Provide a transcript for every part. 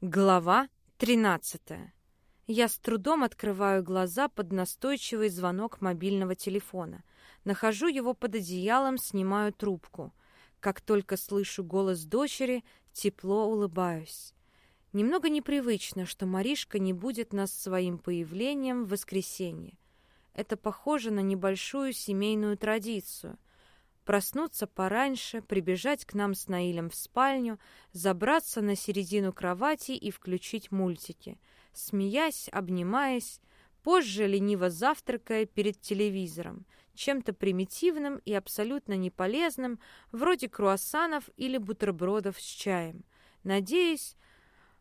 Глава 13. Я с трудом открываю глаза под настойчивый звонок мобильного телефона. Нахожу его под одеялом, снимаю трубку. Как только слышу голос дочери, тепло улыбаюсь. Немного непривычно, что Маришка не будет нас своим появлением в воскресенье. Это похоже на небольшую семейную традицию — проснуться пораньше, прибежать к нам с Наилем в спальню, забраться на середину кровати и включить мультики, смеясь, обнимаясь, позже лениво завтракая перед телевизором, чем-то примитивным и абсолютно неполезным, вроде круассанов или бутербродов с чаем. Надеюсь,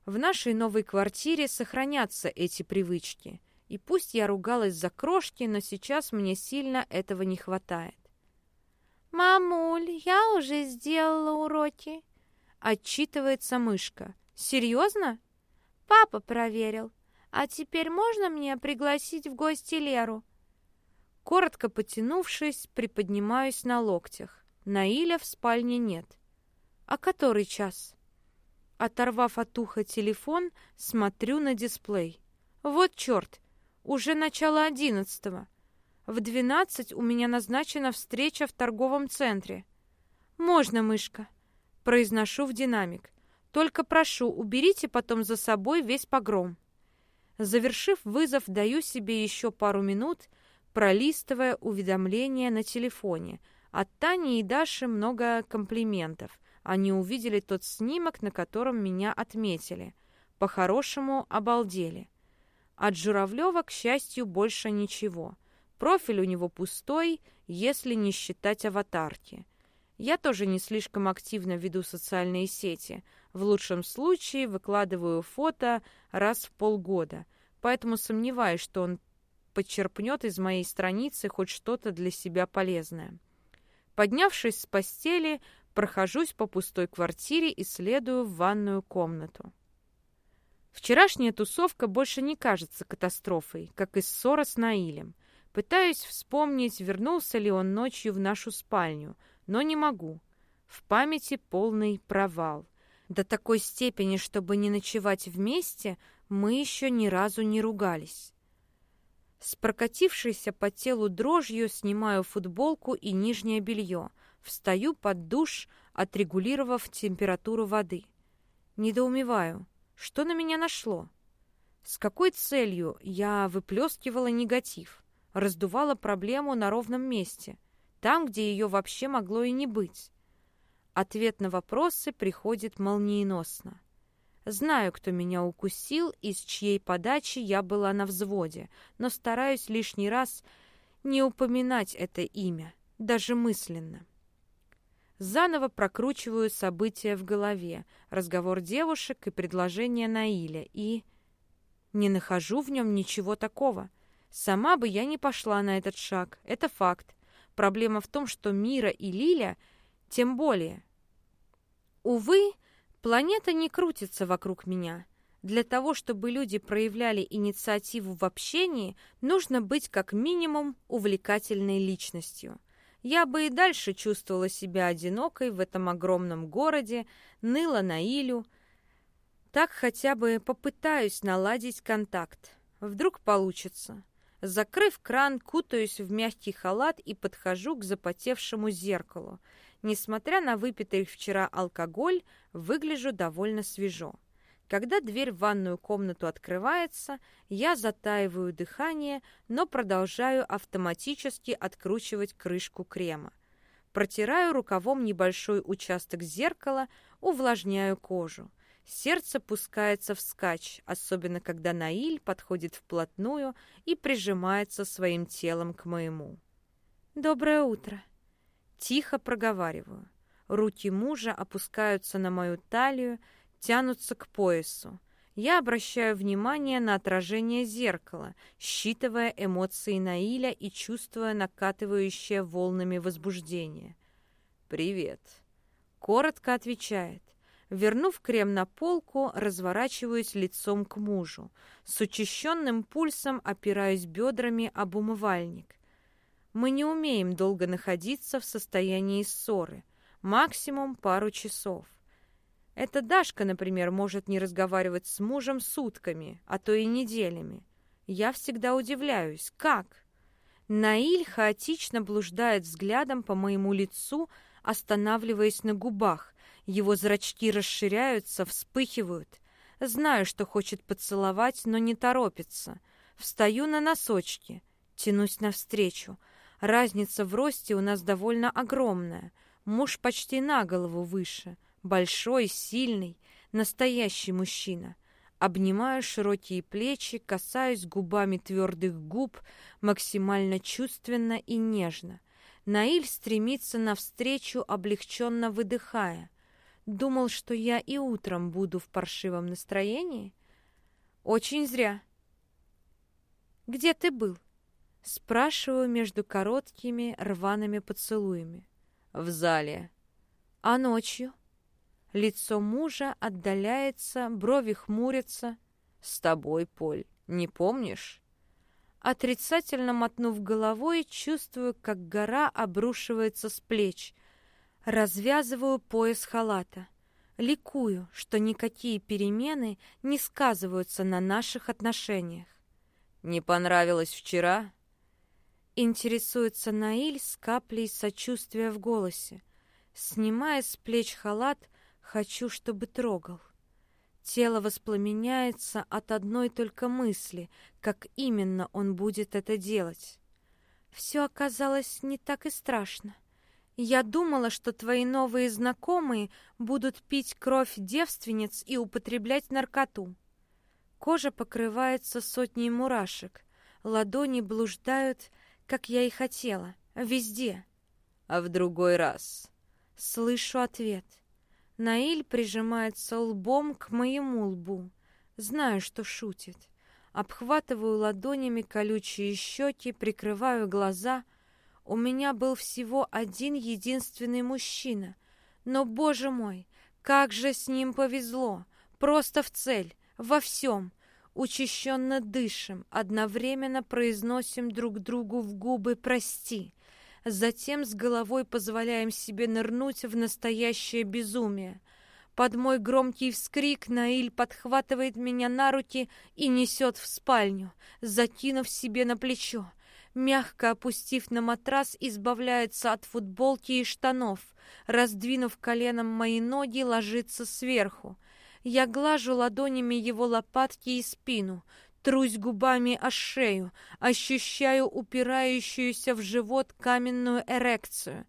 в нашей новой квартире сохранятся эти привычки. И пусть я ругалась за крошки, но сейчас мне сильно этого не хватает. «Мамуль, я уже сделала уроки», — отчитывается мышка. «Серьезно?» «Папа проверил. А теперь можно мне пригласить в гости Леру?» Коротко потянувшись, приподнимаюсь на локтях. Наиля в спальне нет. «А который час?» Оторвав от уха телефон, смотрю на дисплей. «Вот черт! Уже начало одиннадцатого!» В двенадцать у меня назначена встреча в торговом центре. Можно, мышка, произношу в динамик. Только прошу, уберите потом за собой весь погром. Завершив вызов, даю себе еще пару минут, пролистывая уведомления на телефоне. От Тани и Даши много комплиментов. Они увидели тот снимок, на котором меня отметили. По-хорошему обалдели. От Журавлева, к счастью, больше ничего. Профиль у него пустой, если не считать аватарки. Я тоже не слишком активно веду социальные сети. В лучшем случае выкладываю фото раз в полгода, поэтому сомневаюсь, что он подчерпнет из моей страницы хоть что-то для себя полезное. Поднявшись с постели, прохожусь по пустой квартире и следую в ванную комнату. Вчерашняя тусовка больше не кажется катастрофой, как и ссора с Наилем — Пытаюсь вспомнить, вернулся ли он ночью в нашу спальню, но не могу. В памяти полный провал. До такой степени, чтобы не ночевать вместе, мы еще ни разу не ругались. С прокатившейся по телу дрожью снимаю футболку и нижнее белье, встаю под душ, отрегулировав температуру воды. Недоумеваю, что на меня нашло? С какой целью я выплескивала негатив? Раздувала проблему на ровном месте, там, где ее вообще могло и не быть. Ответ на вопросы приходит молниеносно. Знаю, кто меня укусил и с чьей подачи я была на взводе, но стараюсь лишний раз не упоминать это имя, даже мысленно. Заново прокручиваю события в голове, разговор девушек и предложение Наиля, и... Не нахожу в нем ничего такого. Сама бы я не пошла на этот шаг, это факт. Проблема в том, что Мира и Лиля тем более. Увы, планета не крутится вокруг меня. Для того, чтобы люди проявляли инициативу в общении, нужно быть как минимум увлекательной личностью. Я бы и дальше чувствовала себя одинокой в этом огромном городе, ныла на Илю. Так хотя бы попытаюсь наладить контакт. Вдруг получится. Закрыв кран, кутаюсь в мягкий халат и подхожу к запотевшему зеркалу. Несмотря на выпитый вчера алкоголь, выгляжу довольно свежо. Когда дверь в ванную комнату открывается, я затаиваю дыхание, но продолжаю автоматически откручивать крышку крема. Протираю рукавом небольшой участок зеркала, увлажняю кожу. Сердце пускается вскачь, особенно когда Наиль подходит вплотную и прижимается своим телом к моему. «Доброе утро!» Тихо проговариваю. Руки мужа опускаются на мою талию, тянутся к поясу. Я обращаю внимание на отражение зеркала, считывая эмоции Наиля и чувствуя накатывающее волнами возбуждение. «Привет!» Коротко отвечает. Вернув крем на полку, разворачиваюсь лицом к мужу. С учащенным пульсом опираюсь бедрами об умывальник. Мы не умеем долго находиться в состоянии ссоры. Максимум пару часов. Эта Дашка, например, может не разговаривать с мужем сутками, а то и неделями. Я всегда удивляюсь, как? Наиль хаотично блуждает взглядом по моему лицу, останавливаясь на губах. Его зрачки расширяются, вспыхивают. Знаю, что хочет поцеловать, но не торопится. Встаю на носочки, тянусь навстречу. Разница в росте у нас довольно огромная. Муж почти на голову выше. Большой, сильный, настоящий мужчина. Обнимаю широкие плечи, касаюсь губами твердых губ, максимально чувственно и нежно. Наиль стремится навстречу, облегченно выдыхая. Думал, что я и утром буду в паршивом настроении? Очень зря. Где ты был? Спрашиваю между короткими рваными поцелуями. В зале. А ночью? Лицо мужа отдаляется, брови хмурятся. С тобой, Поль, не помнишь? Отрицательно мотнув головой, чувствую, как гора обрушивается с плеч — Развязываю пояс халата. Ликую, что никакие перемены не сказываются на наших отношениях. «Не понравилось вчера?» Интересуется Наиль с каплей сочувствия в голосе. Снимая с плеч халат, хочу, чтобы трогал. Тело воспламеняется от одной только мысли, как именно он будет это делать. Все оказалось не так и страшно. Я думала, что твои новые знакомые будут пить кровь девственниц и употреблять наркоту. Кожа покрывается сотней мурашек. Ладони блуждают, как я и хотела, везде. А в другой раз. Слышу ответ. Наиль прижимается лбом к моему лбу. Знаю, что шутит. Обхватываю ладонями колючие щеки, прикрываю глаза — у меня был всего один единственный мужчина. Но, боже мой, как же с ним повезло! Просто в цель, во всем. Учащенно дышим, одновременно произносим друг другу в губы «прости». Затем с головой позволяем себе нырнуть в настоящее безумие. Под мой громкий вскрик Наиль подхватывает меня на руки и несет в спальню, закинув себе на плечо мягко опустив на матрас, избавляется от футболки и штанов, раздвинув коленом мои ноги, ложится сверху. Я глажу ладонями его лопатки и спину, трусь губами о шею, ощущаю упирающуюся в живот каменную эрекцию.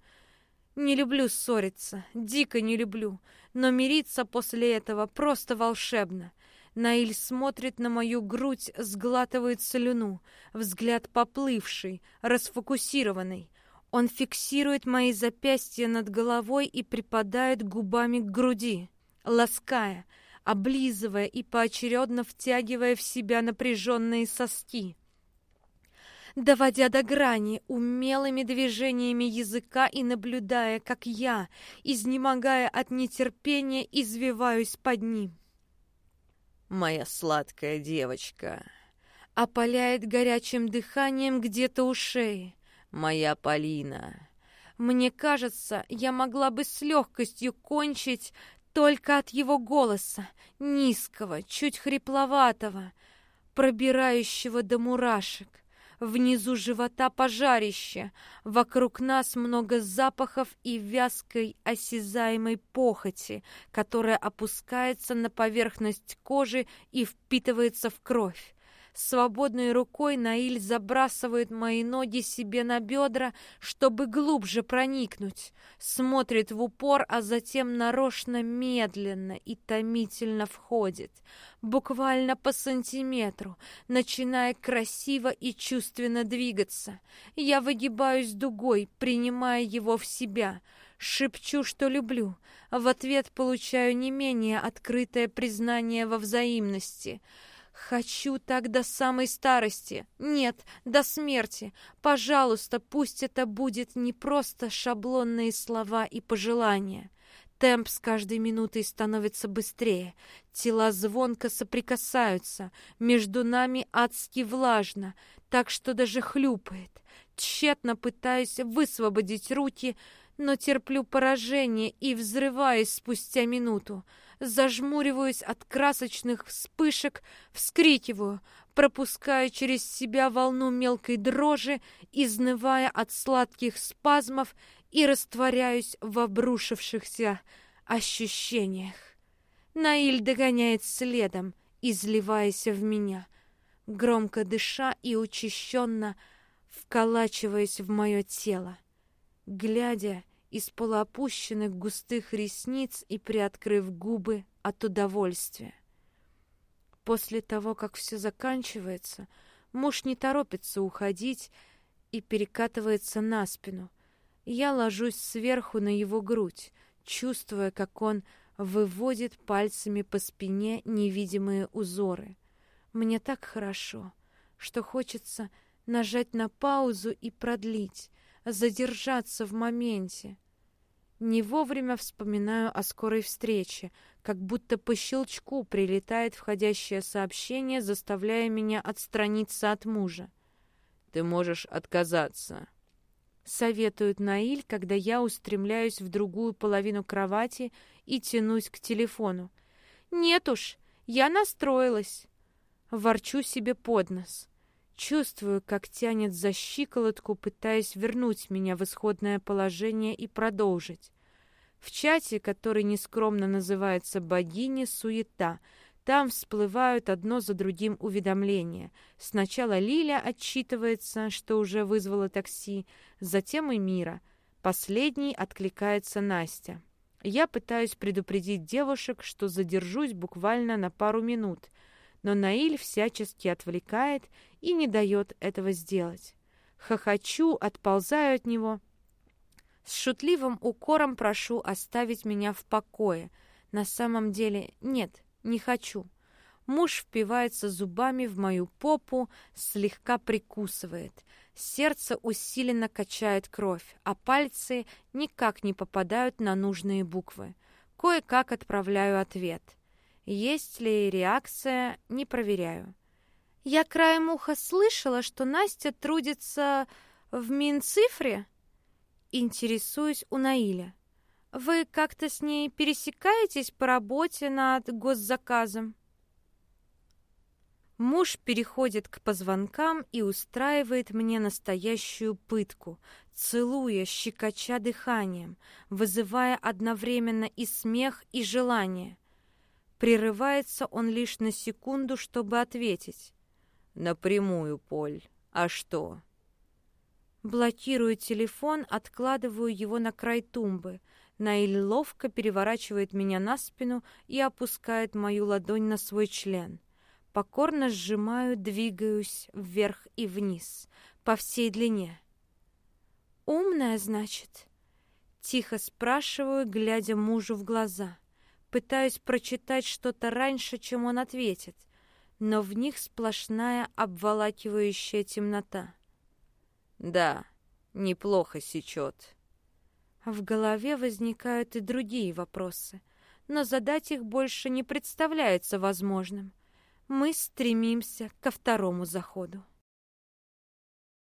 Не люблю ссориться, дико не люблю, но мириться после этого просто волшебно. Наиль смотрит на мою грудь, сглатывает слюну, взгляд поплывший, расфокусированный. Он фиксирует мои запястья над головой и припадает губами к груди, лаская, облизывая и поочередно втягивая в себя напряженные соски. Доводя до грани умелыми движениями языка и наблюдая, как я, изнемогая от нетерпения, извиваюсь под ним моя сладкая девочка. Опаляет горячим дыханием где-то у шеи. Моя Полина. Мне кажется, я могла бы с легкостью кончить только от его голоса, низкого, чуть хрипловатого, пробирающего до мурашек. Внизу живота пожарище, вокруг нас много запахов и вязкой осязаемой похоти, которая опускается на поверхность кожи и впитывается в кровь. Свободной рукой Наиль забрасывает мои ноги себе на бедра, чтобы глубже проникнуть. Смотрит в упор, а затем нарочно медленно и томительно входит. Буквально по сантиметру, начиная красиво и чувственно двигаться. Я выгибаюсь дугой, принимая его в себя — Шепчу, что люблю. В ответ получаю не менее открытое признание во взаимности. Хочу так до самой старости. Нет, до смерти. Пожалуйста, пусть это будет не просто шаблонные слова и пожелания. Темп с каждой минутой становится быстрее. Тела звонко соприкасаются. Между нами адски влажно, так что даже хлюпает. Тщетно пытаюсь высвободить руки, но терплю поражение и взрываюсь спустя минуту. Зажмуриваюсь от красочных вспышек, вскрикиваю, пропуская через себя волну мелкой дрожи, изнывая от сладких спазмов и растворяюсь в обрушившихся ощущениях. Наиль догоняет следом, изливаясь в меня, громко дыша и учащенно вколачиваясь в мое тело. Глядя из полуопущенных густых ресниц и приоткрыв губы от удовольствия. После того, как все заканчивается, муж не торопится уходить и перекатывается на спину. Я ложусь сверху на его грудь, чувствуя, как он выводит пальцами по спине невидимые узоры. Мне так хорошо, что хочется нажать на паузу и продлить, задержаться в моменте. Не вовремя вспоминаю о скорой встрече, как будто по щелчку прилетает входящее сообщение, заставляя меня отстраниться от мужа. «Ты можешь отказаться», — советует Наиль, когда я устремляюсь в другую половину кровати и тянусь к телефону. «Нет уж, я настроилась». Ворчу себе под нос. Чувствую, как тянет за щиколотку, пытаясь вернуть меня в исходное положение и продолжить. В чате, который нескромно называется «Богини суета», там всплывают одно за другим уведомления. Сначала Лиля отчитывается, что уже вызвала такси, затем и Мира. Последний откликается Настя. Я пытаюсь предупредить девушек, что задержусь буквально на пару минут — но Наиль всячески отвлекает и не дает этого сделать. Хохочу, отползаю от него. С шутливым укором прошу оставить меня в покое. На самом деле нет, не хочу. Муж впивается зубами в мою попу, слегка прикусывает. Сердце усиленно качает кровь, а пальцы никак не попадают на нужные буквы. Кое-как отправляю ответ — есть ли реакция, не проверяю. Я краем уха слышала, что Настя трудится в Минцифре. Интересуюсь у Наиля. Вы как-то с ней пересекаетесь по работе над госзаказом? Муж переходит к позвонкам и устраивает мне настоящую пытку, целуя, щекоча дыханием, вызывая одновременно и смех, и желание — Прерывается он лишь на секунду, чтобы ответить. «Напрямую, Поль. А что?» Блокирую телефон, откладываю его на край тумбы. Наиль ловко переворачивает меня на спину и опускает мою ладонь на свой член. Покорно сжимаю, двигаюсь вверх и вниз, по всей длине. «Умная, значит?» Тихо спрашиваю, глядя мужу в глаза. Пытаюсь прочитать что-то раньше, чем он ответит, но в них сплошная обволакивающая темнота. «Да, неплохо сечет». В голове возникают и другие вопросы, но задать их больше не представляется возможным. Мы стремимся ко второму заходу.